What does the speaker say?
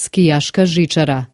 Skijaška žičara